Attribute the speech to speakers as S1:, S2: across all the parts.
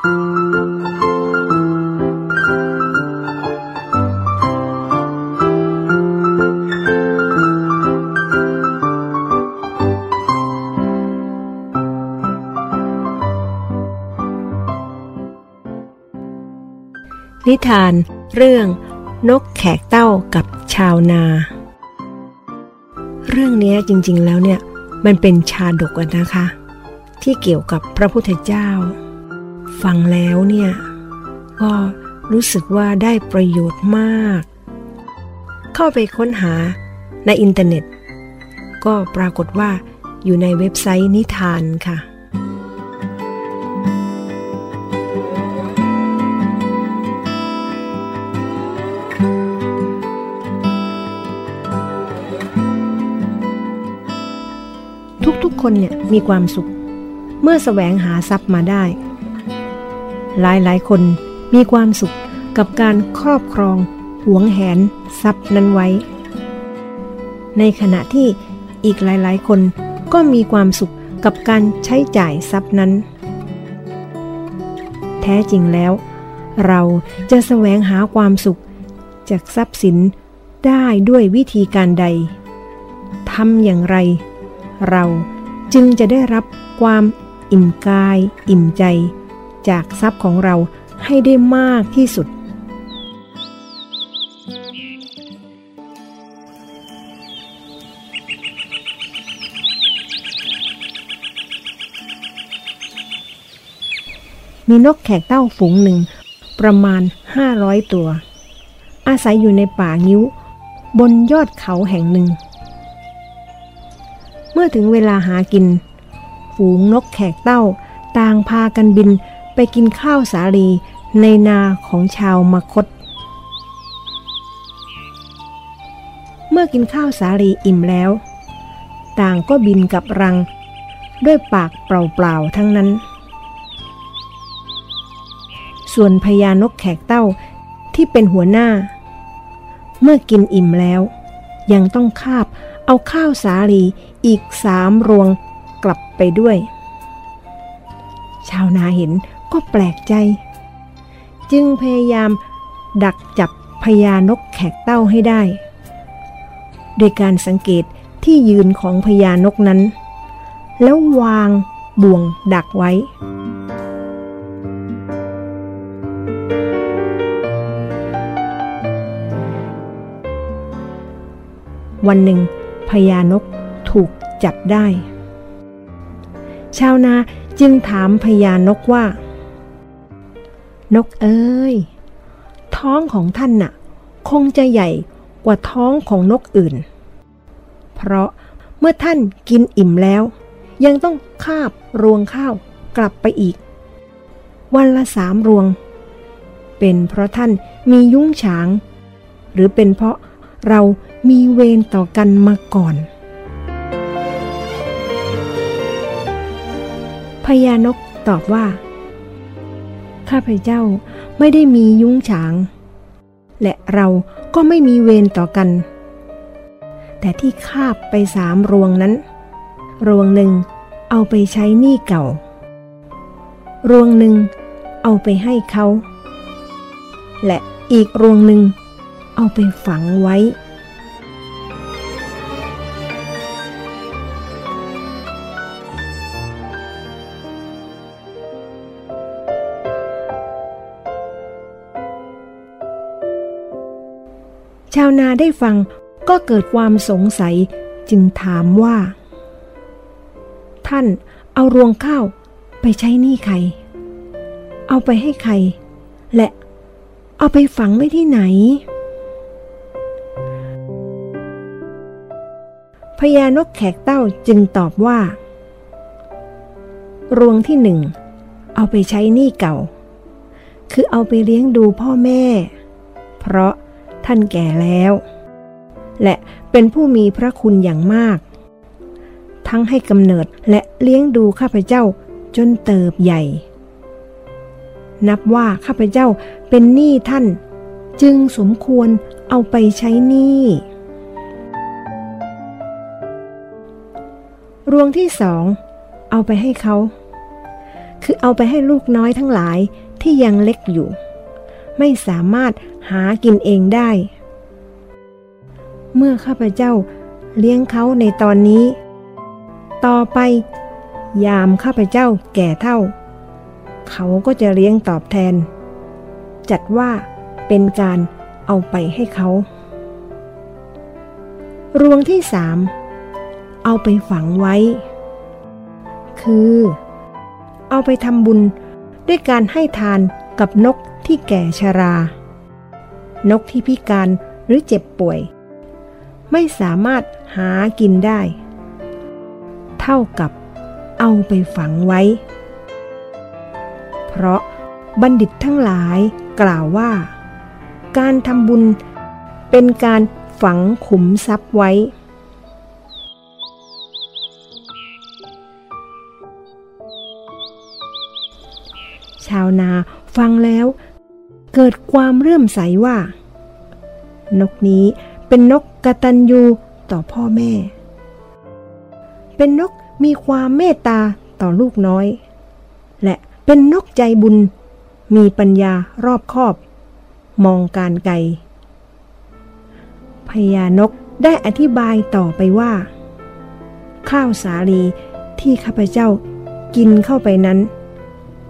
S1: นิทานเรื่องนกแขกเต้ากับชาวนา เรื่องนี้จริงๆแล้วเนี่ย มันเป็นชาดกนะคะ ที่เกี่ยวกับพระพุทธเจ้า ฟังแล้วเนี่ย ก็รู้สึกว่าได้ประโยชน์มาก เข้าไปค้นหาในอินเทอร์เน็ต ก็ปรากฏว่าอยู่ในเว็บไซต์นิทานค่ะ ทุกๆคนเนี่ยมีความสุข เมื่อแสวงหาทรัพย์มาได้ หลายๆคนมีความสุขกับการครอบครองหวงแหนทรัพย์นั้นไว้ ในขณะที่อีกหลายๆ คนก็มีความสุขกับการใช้จ่ายทรัพย์นั้น แท้จริงแล้ว เราจะแสวงหาความสุข จากทรัพย์สินได้ด้วยวิธีการใดทำอย่างไร เราจึงจะได้รับความอิ่มกาย อิ่มใจ จากทรัพย์ของเราให้ได้มากที่สุด มีนกแขกเต้าฝูงหนึ่งประมาณ 500 ตัว อาศัยอยู่ในป่างิ้ว บนยอดเขาแห่งหนึ่ง เมื่อถึงเวลาหากิน ฝูงนกแขกเต้าต่างพากันบิน ไปกินข้าวสาลีในนาของชาวมคต เมื่อกินข้าวสาลีอิ่มแล้ว ต่างก็บินกับรัง ด้วยปากเปล่าๆทั้งนั้น ส่วนพญานกแขกเต้าที่เป็นหัวหน้า เมื่อกินอิ่มแล้ว ยังต้องคาบเอาข้าวสาลีอีกสามรวงกลับไปด้วย ชาวนาเห็น ก็แปลกใจ จึงพยายามดักจับพญานกแขกเต้าให้ได้ โดยการสังเกตที่ยืนของพญานกนั้น แล้ววางบ่วงดักไว้ วันหนึ่งพญานกถูกจับได้ ชาวนาจึงถามพญานกว่า นกเอ้ย ท้องของท่านน่ะ คงจะใหญ่กว่าท้องของนกอื่น เพราะเมื่อท่านกินอิ่มแล้ว ยังต้องคาบรวงข้าวกลับไปอีก วันละสามรวง เป็นเพราะท่านมียุ้งฉาง หรือเป็นเพราะเรามีเวรต่อกันมาก่อนพญานกตอบว่า ข้าพเจ้าไม่ได้มียุ้งฉาง และเราก็ไม่มีเวรต่อกัน แต่ที่คาบไปสามรวงนั้น รวงหนึ่งเอาไปใช้หนี้เก่า รวงหนึ่งเอาไปให้เขา และอีกรวงหนึ่งเอาไปฝังไว้ ชาวนาได้ฟังก็เกิดความสงสัยจึงถามว่า ท่านเอารวงข้าวไปใช้หนี้ใคร เอาไปให้ใคร และเอาไปฝังไว้ที่ไหน พญานกแขกเต้าจึงตอบว่า รวงที่หนึ่ง เอาไปใช้หนี้เก่า คือเอาไปเลี้ยงดูพ่อแม่ เพราะ ท่านแก่แล้ว และเป็นผู้มีพระคุณอย่างมาก ทั้งให้กำเนิดและเลี้ยงดูข้าพเจ้าจนเติบใหญ่ นับว่าข้าพเจ้าเป็นหนี้ท่าน จึงสมควรเอาไปใช้หนี้รวงที่สองเอาไปให้เขา คือเอาไปให้ลูกน้อยทั้งหลายที่ยังเล็กอยู่ ไม่สามารถหากินเองได้ เมื่อข้าพเจ้าเลี้ยงเขาในตอนนี้ ต่อไป ยามข้าพเจ้าแก่เท่า เขาก็จะเลี้ยงตอบแทน จัดว่าเป็นการเอาไปให้เขา รวงที่สามเอาไปฝังไว้ คือ เอาไปทำบุญด้วยการให้ทานกับนกที่แก่ชรา นกที่พิการหรือเจ็บป่วย ไม่สามารถหากินได้ เท่ากับเอาไปฝังไว้ เพราะบัณฑิตทั้งหลายกล่าวว่า การทำบุญเป็นการฝังขุมทรัพย์ไว้ ชาวนาฟังแล้ว เกิดความเรื่อมใสว่า นกนี้เป็นนกกระตัญญูต่อพ่อแม่ เป็นนกมีความเมตตาต่อลูกน้อย และเป็นนกใจบุญ มีปัญญารอบคอบ มองการไกลพญานกได้อธิบายต่อไปว่า ข้าวสาลีที่ข้าพเจ้ากินเข้าไปนั้น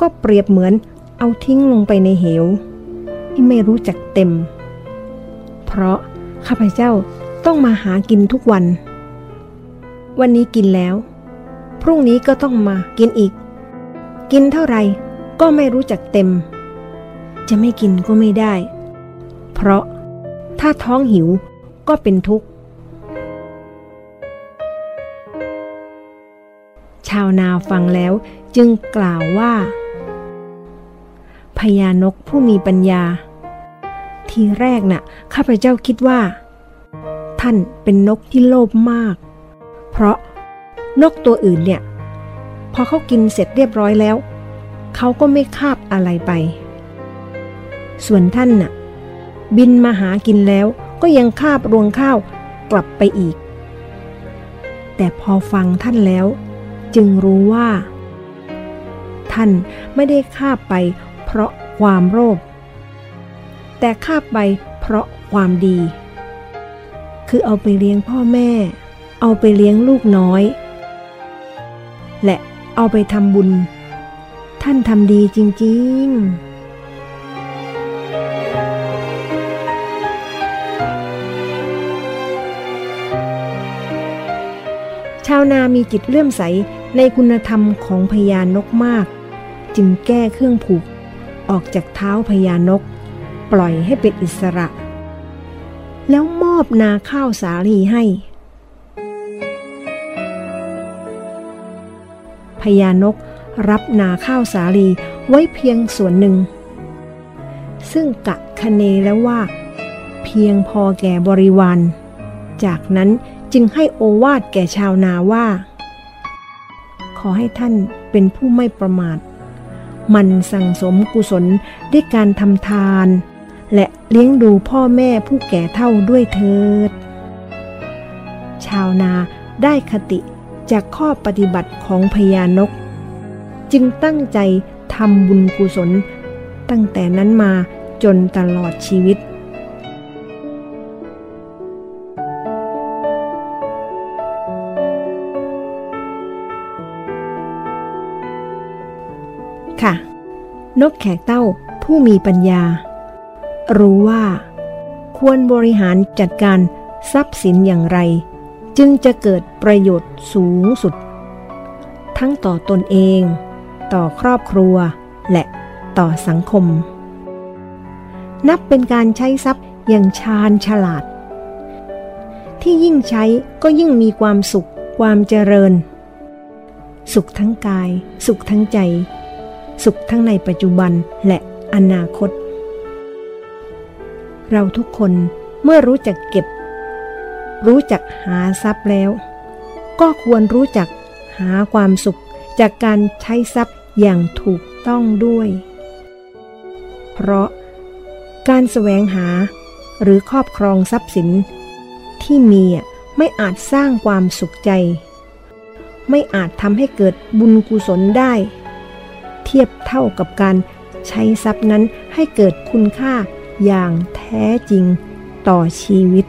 S1: ก็เปรียบเหมือนเอาทิ้งลงไปในเหว ที่ไม่รู้จักเต็ม เพราะข้าพเจ้าต้องมาหากินทุกวัน วันนี้กินแล้ว พรุ่งนี้ก็ต้องมากินอีก กินเท่าไหร่ก็ไม่รู้จักเต็ม จะไม่กินก็ไม่ได้ เพราะถ้าท้องหิวก็เป็นทุกข์ ชาวนาฟังแล้วจึงกล่าวว่า ญานกผู้มีปัญญา ทีแรกน่ะข้าพเจ้าคิดว่า ท่านเป็นนกที่โลภมาก เพราะนกตัวอื่นเนี่ย พอเขากินเสร็จเรียบร้อยแล้ว เขาก็ไม่คาบอะไรไป ส่วนท่านน่ะ บินมาหากินแล้วก็ยังคาบรวงข้าวกลับไปอีก แต่พอฟังท่านแล้ว จึงรู้ว่า ท่านไม่ได้คาบไป ราะความโลภแต่คาบไปเพราะความดี คือเอาไปเลี้ยงพ่อแม่ เอาไปเลี้ยงลูกน้อย และเอาไปทำบุญ ท่านทำดีจริง ๆชาวนามีจิตเลื่อมใสในคุณธรรมของพญานกมาก จึงแก้เครื่องผูก ออกจากเท้าพญานก ปล่อยให้เป็นอิสระ แล้วมอบนาข้าวสาลีให้พญานกรับนาข้าวสาลีไว้เพียงส่วนหนึ่ง ซึ่งกะคเนแล้วว่า เพียงพอแก่บริวารจากนั้นจึงให้โอวาดแก่ชาวนาว่า ขอให้ท่านเป็นผู้ไม่ประมาท มันสั่งสมกุศลด้วยการทำทาน และเลี้ยงดูพ่อแม่ผู้แก่เท่าด้วยเถิด ชาวนาได้คติจากข้อปฏิบัติของพญานก จึงตั้งใจทำบุญกุศล ตั้งแต่นั้นมาจนตลอดชีวิต ค่ะ นกแขกเต้าผู้มีปัญญา รู้ว่า ควรบริหารจัดการทรัพย์สินอย่างไร จึงจะเกิดประโยชน์สูงสุด ทั้งต่อตนเอง ต่อครอบครัว และต่อสังคม นับเป็นการใช้ทรัพย์อย่างชาญฉลาด ที่ยิ่งใช้ก็ยิ่งมีความสุขความเจริญ สุขทั้งกาย สุขทั้งใจ สุขทั้งในปัจจุบันและอนาคต เราทุกคนเมื่อรู้จักเก็บ รู้จักหาทรัพย์แล้ว ก็ควรรู้จักหาความสุขจากการใช้ทรัพย์อย่างถูกต้องด้วย เพราะการแสวงหาหรือครอบครองทรัพย์สิน ที่มีไม่อาจสร้างความสุขใจ ไม่อาจทำให้เกิดบุญกุศลได้ เทียบเท่ากับการใช้ทรัพย์นั้นให้เกิดคุณค่าอย่างแท้จริงต่อชีวิต